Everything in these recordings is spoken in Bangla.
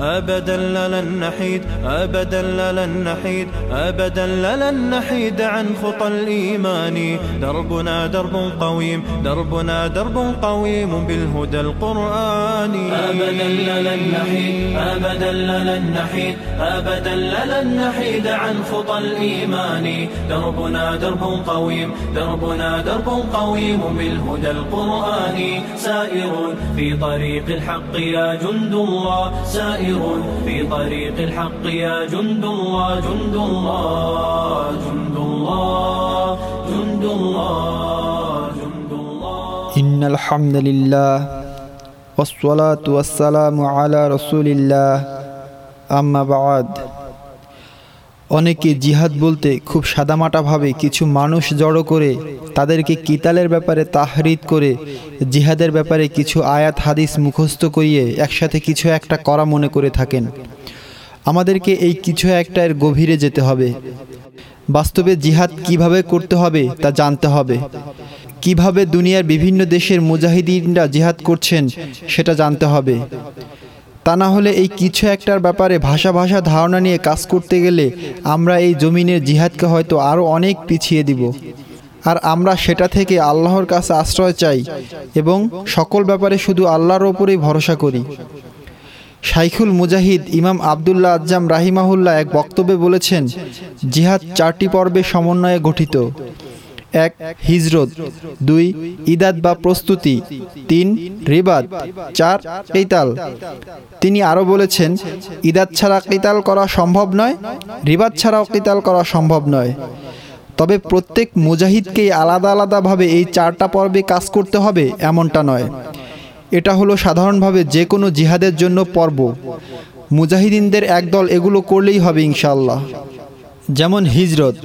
أبدا لن نحيد أبدا لن نحيد أبدا لن نحيد عن خطى الإيمان. دربنا درب قويم دربنا درب قويم بالهدى القرآني أبدا لن نحيد أبدا لن نحيد أبدا لن نحيد عن خطى الإيمان. دربنا درب قويم دربنا درب قويم بالهدى القرآني سائر في طريق الحق يا جند الله سائر في طريق الحق يا جند الله جند الله جند الله جند الله جند الله. إن الحمد لله والصلاة والسلام على رسول الله. أما بعد অনেকে জিহাদ বলতে খুব সাদামাটাভাবে কিছু মানুষ জড়ো করে তাদেরকে কিতালের ব্যাপারে তাহরিদ করে, জিহাদের ব্যাপারে কিছু আয়াত হাদিস মুখস্থ করিয়ে একসাথে কিছু একটা করা মনে করে থাকেন। আমাদেরকে এই কিছু একটা এর গভীরে যেতে হবে। বাস্তবে জিহাদ কীভাবে করতে হবে তা জানতে হবে। কীভাবে দুনিয়ার বিভিন্ন দেশের মুজাহিদিনরা জিহাদ করছেন সেটা জানতে হবে। তা না হলে এই কিছু একটার ব্যাপারে ভাষা ভাষা ধারণা নিয়ে কাজ করতে গেলে আমরা এই জমিনের জিহাদকে হয়তো আরও অনেক পিছিয়ে দিব। আর আমরা সেটা থেকে আল্লাহর কাছে আশ্রয় চাই এবং সকল ব্যাপারে শুধু আল্লাহর ওপরেই ভরসা করি। শাইখুল মুজাহিদ ইমাম আবদুল্লাহ আজ্জাম রাহিমাহুল্লাহ এক বক্তব্যে বলেছেন, জিহাদ চারটি পর্বে সমন্বয়ে গঠিত। এক, হিজরত, দুই, ইদাদ বা প্রস্তুতি, তিন, রিবাদ, চার, কেতাল। তিনি আরও বলেছেন, ইদাদ ছাড়া কেতাল করা সম্ভব নয়, রিবাদ ছাড়াও কেতাল করা সম্ভব নয়। তবে প্রত্যেক মুজাহিদকেই আলাদা আলাদাভাবে এই চারটা পর্বে কাজ করতে হবে এমনটা নয়। এটা হলো সাধারণভাবে যে কোনো জিহাদের জন্য পর্ব। মুজাহিদিনদের একদল এগুলো করলেই হবে ইনশাল্লাহ যেমন হিজরত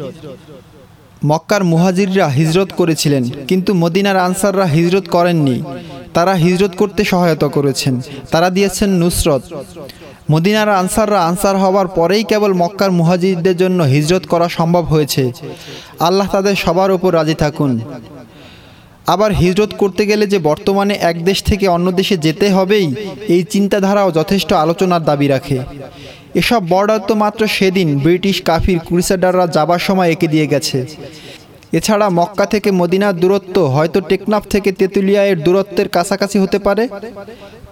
মক্কার মুহাজিররা হিজরত করেছিলেন, কিন্তু মদিনার আনসাররা হিজরত করেননি। তারা হিজরত করতে সহায়তা করেছেন। তারা দিয়েছেন নুসরত। মদিনার আনসাররা আনসার হওয়ার পরেই কেবল মক্কার মুহাজিরদের জন্য হিজরত করা সম্ভব হয়েছে। আল্লাহ তাদের সবার উপর রাজি থাকুন। আবার হিজরত করতে গেলে যে বর্তমানে এক দেশ থেকে অন্য দেশে যেতে হবেই, এই চিন্তাধারাও যথেষ্ট আলোচনার দাবি রাখে। এসব বর্ডার তো মাত্র সেদিন ব্রিটিশ কাফির ক্রুসেডাররা যাবার সময় এঁকে দিয়ে গেছে। এছাড়া মক্কা থেকে মদিনার দূরত্ব হয়তো টেকনাফ থেকে তেঁতুলিয়া এর দূরত্বের কাছাকাছি হতে পারে।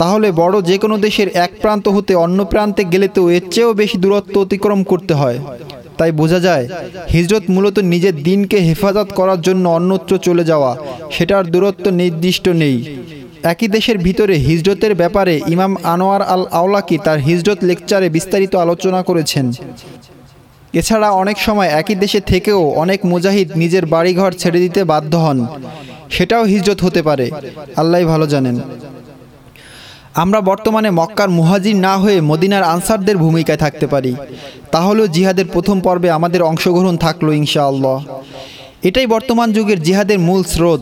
তাহলে বড় যে কোনো দেশের এক প্রান্ত হতে অন্য প্রান্তে গেলে তো এর চেয়েও বেশি দূরত্ব অতিক্রম করতে হয়। তাই বোঝা যায়, হিজরত মূলত নিজের দিনকে হেফাজত করার জন্য অন্যত্র চলে যাওয়া, সেটার দূরত্ব নির্দিষ্ট নেই। একই দেশের ভিতরে হিজরতের ব্যাপারে ইমাম আনোয়ার আল আওলাকি তার হিজরত লেকচারে বিস্তারিত আলোচনা করেছেন। এছাড়া অনেক সময় একই দেশে থেকেও অনেক মুজাহিদ নিজের বাড়িঘর ছেড়ে দিতে বাধ্য হন। সেটাও হিজরত হতে পারে। আল্লাহ ভালো জানেন। আমরা বর্তমানে মক্কার মুহাজির না হয়ে মদিনার আনসারদের ভূমিকায় থাকতে পারি। তাহলেও জিহাদের প্রথম পর্বে আমাদের অংশগ্রহণ থাকল ইনশাআল্লাহ। এটাই বর্তমান যুগের জিহাদের মূল স্রোত।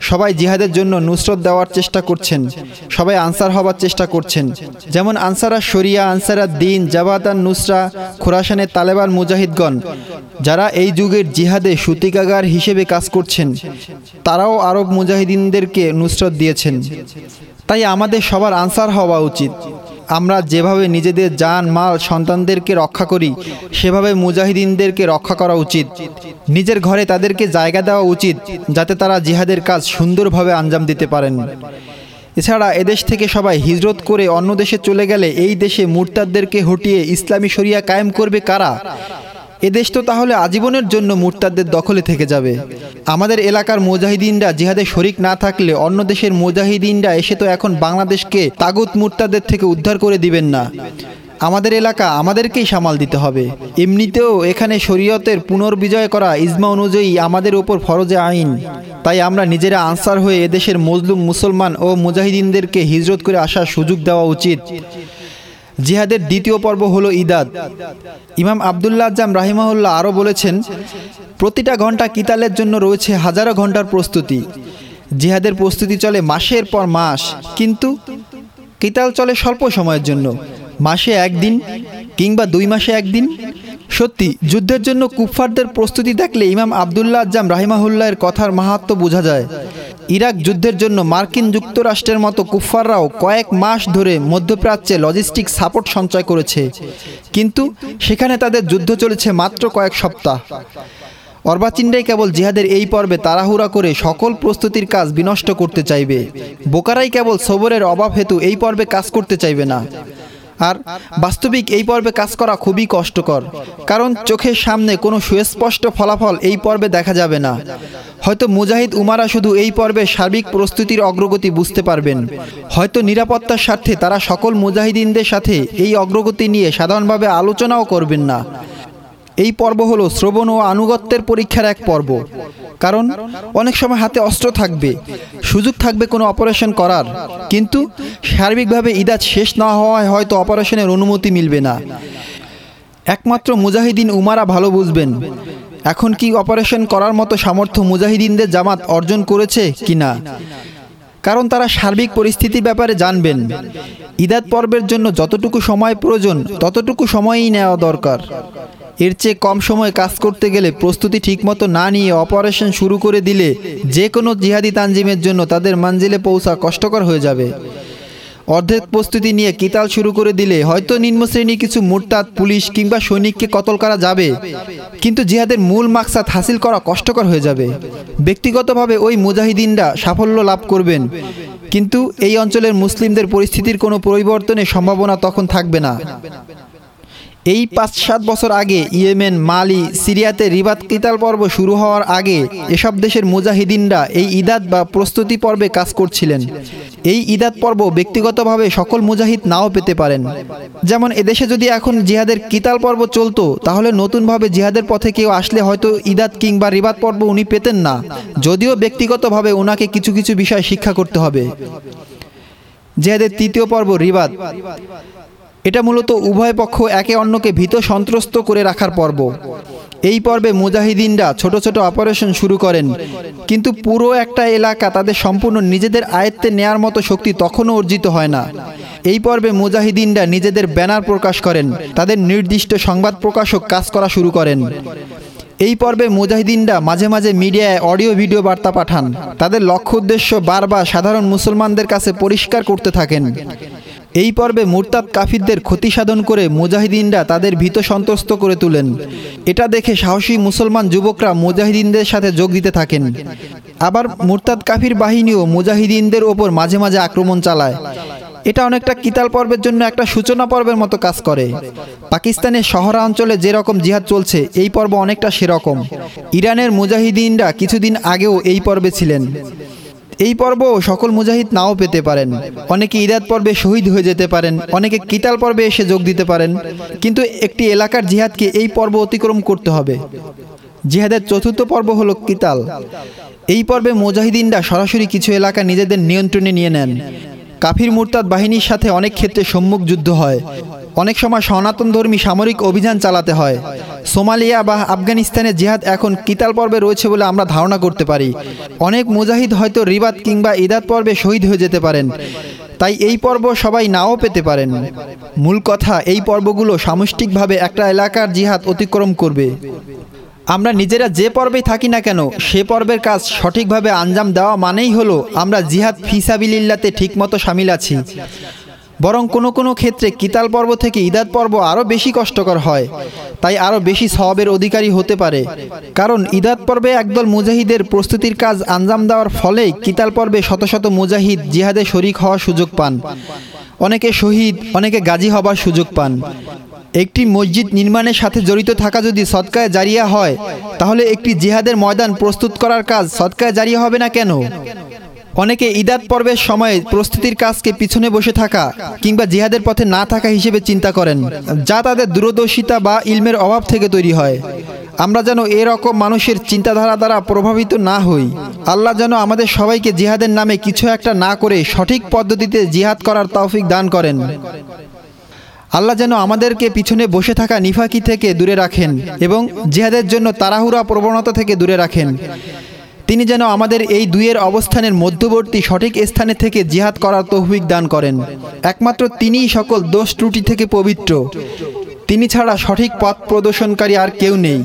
সবাই জিহাদের জন্য নুসরত দেওয়ার চেষ্টা করছেন। সবাই আনসার হবার চেষ্টা করছেন। যেমন আনসারা শরিয়া, আনসারা দিন জাবাতান নুসরা, খোরাসানের তালেবান মুজাহিদগণ। যারা এই যুগের জিহাদে সুতিকাগার হিসেবে কাজ করছেন, তারাও আরব মুজাহিদিনদেরকে নুসরত দিয়েছেন। তাই আমাদের সবার আনসার হওয়া উচিত। আমরা যেভাবে নিজেদের যান মাল, সন্তানদেরকে রক্ষা করি, সেভাবে মুজাহিদিনদেরকে রক্ষা করা উচিত। নিজের ঘরে তাদেরকে জায়গা দেওয়া উচিত, যাতে তারা জিহাদের কাজ সুন্দরভাবে আঞ্জাম দিতে পারেন। এছাড়া এদেশ থেকে সবাই হিজরত করে অন্য দেশে চলে গেলে এই দেশে মুরতাদদেরকে হটিয়ে ইসলামী শরিয়া কায়েম করবে কারা? এদেশ তো তাহলে আজীবনের জন্য মুরতাদদের দখলে থেকে যাবে। আমাদের এলাকার মুজাহিদিনরা জিহাদে শরিক না থাকলে অন্য দেশের মুজাহিদিনরা এসে তো এখন বাংলাদেশকে তাগুত মুরতাদের থেকে উদ্ধার করে দিবেন না। আমাদের এলাকা আমাদেরকেই সামাল দিতে হবে। এমনিতেও এখানে শরীয়তের পুনর্বিজয় করা ইজমা অনুযায়ী আমাদের ওপর ফরজে আইন। তাই আমরা নিজেরা আনসার হয়ে এদেশের মজলুম মুসলমান ও মুজাহিদিনদেরকে হিজরত করে আসার সুযোগ দেওয়া উচিত। জিহাদের দ্বিতীয় পর্ব হলো ইদাদ ইমাম আবদুল্লাহ আজাম রাহিমাহুল্লাহ আরও বলেছেন, প্রতিটা ঘণ্টা কিতালের জন্য রয়েছে হাজারো ঘণ্টার প্রস্তুতি। জিহাদের প্রস্তুতি চলে মাসের পর মাস, কিন্তু কিতাল চলে স্বল্প সময়ের জন্য। মাসে একদিন কিংবা দুই মাসে একদিন? সত্যি, যুদ্ধের জন্য কুফফারদের প্রস্তুতি দেখলে ইমাম আবদুল্লাহ আজ্জাম রাহিমাহুল্লাহের কথার মাহাত্ম বোঝা যায়। ইরাক যুদ্ধের জন্য মার্কিন যুক্তরাষ্ট্রের মতো কুফফাররাও কয়েক মাস ধরে মধ্যপ্রাচ্যে লজিস্টিক সাপোর্ট সঞ্চয় করেছে। কিন্তু সেখানে তাদের যুদ্ধ চলেছে মাত্র কয়েক সপ্তাহ। অর্বাচিনরাই কেবল জিহাদের এই পর্বে তাড়াহুড়া করে সকল প্রস্তুতির কাজ বিনষ্ট করতে চাইবে। বোকারাই কেবল সবরের অভাব হেতু এই পর্বে কাজ করতে চাইবে না। আর বাস্তবিক এই পর্বে কাজ করা খুবই কষ্টকর। কারণ চোখের সামনে কোনো সুস্পষ্ট ফলাফল এই পর্বে দেখা যাবে না। হয়তো মুজাহিদ উমারা শুধু এই পর্বে সার্বিক প্রস্তুতির অগ্রগতি বুঝতে পারবেন। হয়তো নিরাপত্তার স্বার্থে তারা সকল মুজাহিদিনদের সাথে এই অগ্রগতি নিয়ে সাধারণভাবে আলোচনাও করবেন না। এই পর্ব হলো শ্রবণ ও আনুগত্যের পরীক্ষার এক পর্ব। কারণ অনেক সময় হাতে অস্ত্র থাকবে, সুযোগ থাকবে কোনো অপারেশন করার। কিন্তু সার্বিকভাবে ইদাত শেষ না হওয়ায় হয়তো অপারেশনের অনুমতি মিলবে না। একমাত্র মুজাহিদিন উমারা ভালো বুঝবেন, এখন কি অপারেশন করার মতো সামর্থ্য মুজাহিদিনদের জামাত অর্জন করেছে কি না? কারণ তারা সার্বিক পরিস্থিতির ব্যাপারে জানবেন ঈদাত পর্বের জন্য যতটুকু সময় প্রয়োজন ততটুকু সময়ই নেওয়া দরকার। এর চেয়ে কম সময়ে কাজ করতে গেলে প্রস্তুতি ঠিকমতো না নিয়ে অপারেশন শুরু করে দিলে যে কোনো জিহাদি তানজিমের জন্য তাদের মানজিলে পৌঁছা কষ্টকর হয়ে যাবে। অর্ধেক প্রস্তুতি নিয়ে কিতাল শুরু করে দিলে হয়তো নিম্ন শ্রেণির কিছু মুরতাদ, পুলিশ কিংবা সৈনিককে কতল করা যাবে। কিন্তু জিহাদের মূল মাকসাদ হাসিল করা কষ্টকর হয়ে যাবে। ব্যক্তিগতভাবে ওই মুজাহিদিনরা সাফল্য লাভ করবেন। কিন্তু এই অঞ্চলের মুসলিমদের পরিস্থিতির কোনো পরিবর্তনের সম্ভাবনা তখন থাকবে না। এই পাঁচ সাত বছর আগে ইয়েমেন, মালি, সিরিয়াতে রিবাত কিতাল পর্ব শুরু হওয়ার আগে এসব দেশের মুজাহিদিনরা এই ইদাত বা প্রস্তুতি পর্বে কাজ করছিলেন। এই ইদাত পর্ব ব্যক্তিগতভাবে সকল মুজাহিদ নাও পেতে পারেন। যেমন এদেশে যদি এখন জিহাদের কিতাল পর্ব চলতো, তাহলে নতুনভাবে জিহাদের পথে কেউ আসলে হয়তো ইদাত কিংবা রিবাত পর্ব উনি পেতেন না। যদিও ব্যক্তিগতভাবে ওনাকে কিছু কিছু বিষয় শিক্ষা করতে হবে। জিহাদের তৃতীয় পর্ব রিবাদ এটা মূলত উভয় পক্ষ একে অন্যকে ভীত সন্ত্রস্ত করে রাখার পর্ব। এই পর্বে মুজাহিদিনরা ছোট ছোট অপারেশন শুরু করেন, কিন্তু পুরো একটা এলাকা তাদের সম্পূর্ণ নিজেদের আয়ত্তে নেয়ার মতো শক্তি তখনও অর্জিত হয় না। এই পর্বে মুজাহিদিনরা নিজেদের ব্যানার প্রকাশ করেন, তাদের নির্দিষ্ট সংবাদ প্রকাশক কাজ করা শুরু করেন। এই পর্বে মুজাহিদিনরা মাঝে মাঝে মিডিয়ায় অডিও ভিডিও বার্তা পাঠান। তাদের লক্ষ্য উদ্দেশ্য বারবার সাধারণ মুসলমানদের কাছে পরিষ্কার করতে থাকেন। এই পর্বে মুরতাদ কাফিরদের ক্ষতি সাধন করে মুজাহিদিনরা তাদের ভীত সন্ত্রস্ত করে তোলেন। এটা দেখে সাহসী মুসলমান যুবকরা মুজাহিদিনদের সাথে যোগ দিতে থাকেন। আবার মুরতাদ কাফির বাহিনীও মুজাহিদিনদের ওপর মাঝে মাঝে আক্রমণ চালায়। এটা অনেকটা কিতাল পর্বের জন্য একটা সূচনা পর্বের মতো কাজ করে। পাকিস্তানের শহরাঞ্চলে যেরকম জিহাদ চলছে, এই পর্ব অনেকটা সেরকম। ইরানের মুজাহিদিনরা কিছুদিন আগেও এই পর্বে ছিলেন। এই পর্ব সকল মুজাহিদ নাও পেতে পারেন। অনেকে ইরাদ পর্বে শহীদ হয়ে যেতে পারেন, অনেকে কিতাল পর্বে এসে যোগ দিতে পারেন। কিন্তু একটি এলাকার জিহাদকে এই পর্ব অতিক্রম করতে হবে। জিহাদের চতুর্থ পর্ব হলো কিতাল। এই পর্বে মুজাহিদিনরা সরাসরি কিছু এলাকা নিজেদের নিয়ন্ত্রণে নিয়ে নেন। কাফির মুরতাদ বাহিনীর সাথে অনেক ক্ষেত্রে সম্মুখ যুদ্ধ হয়। অনেক সময় সনাতন ধর্মী সামরিক অভিযান চালাতে হয়। সোমালিয়া বা আফগানিস্তানে জিহাদ এখন কিতাল পর্বে রয়েছে বলে আমরা ধারণা করতে পারি। অনেক মুজাহিদ হয়তো রিবাত কিংবা ইদাত পর্বে শহীদ হয়ে যেতে পারেন। তাই এই পর্ব সবাই নাও পেতে পারেন। মূল কথা, এই পর্বগুলো সামষ্টিকভাবে একটা এলাকার জিহাদ অতিক্রম করবে। আমরা নিজেরা যে পর্বেই থাকি না কেন, সে পর্বের কাজ সঠিকভাবে আঞ্জাম দেওয়া মানেই হলো আমরা জিহাদ ফিসাবিল্লাতে ঠিকমতো সামিল আছি। বরং কোনো কোনো ক্ষেত্রে কিতাল পর্ব থেকে ইদাত পর্ব আরও বেশি কষ্টকর হয়, তাই আরও বেশি সবের অধিকারী হতে পারে। কারণ ইদাত পর্বে একদল মুজাহিদের প্রস্তুতির কাজ আঞ্জাম দেওয়ার ফলে কিতাল পর্বে শত শত মুজাহিদ জিহাদে শরিক হওয়ার সুযোগ পান। অনেকে শহীদ, অনেকে গাজী হবার সুযোগ পান। একটি মসজিদ নির্মাণের সাথে জড়িত থাকা যদি সৎকায় জারিয়া হয়, তাহলে একটি জিহাদের ময়দান প্রস্তুত করার কাজ সৎকায় জারিয়া হবে না কেন? অনেকে ইদাত পর্বের সময় প্রস্তুতির কাজকে পিছনে বসে থাকা কিংবা জিহাদের পথে না থাকা হিসেবে চিন্তা করেন, যা তাদের দূরদর্শিতা বা ইলমের অভাব থেকে তৈরি হয়। আমরা যেন এরকম মানুষের চিন্তাধারা দ্বারা প্রভাবিত না হই। আল্লাহ যেন আমাদের সবাইকে জিহাদের নামে কিছু একটা না করে সঠিক পদ্ধতিতে জিহাদ করার তৌফিক দান করেন। আল্লাহ যেন আমাদেরকে পিছনে বসে থাকা নিফাকি থেকে দূরে রাখেন এবং জিহাদের জন্য তাড়াহুড়া প্রবণতা থেকে দূরে রাখেন। তিনি যেন আমাদের এই দুইয়ের অবস্থানের মধ্যবর্তী সঠিক স্থানে থেকে জিহাদ করার তৌফিক দান করেন। একমাত্র তিনিই সকল দোষ ত্রুটি থেকে পবিত্র। তিনি ছাড়া সঠিক পথ প্রদর্শনকারী আর কেউ নেই।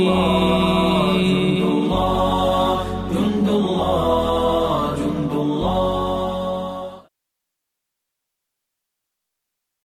الرجيم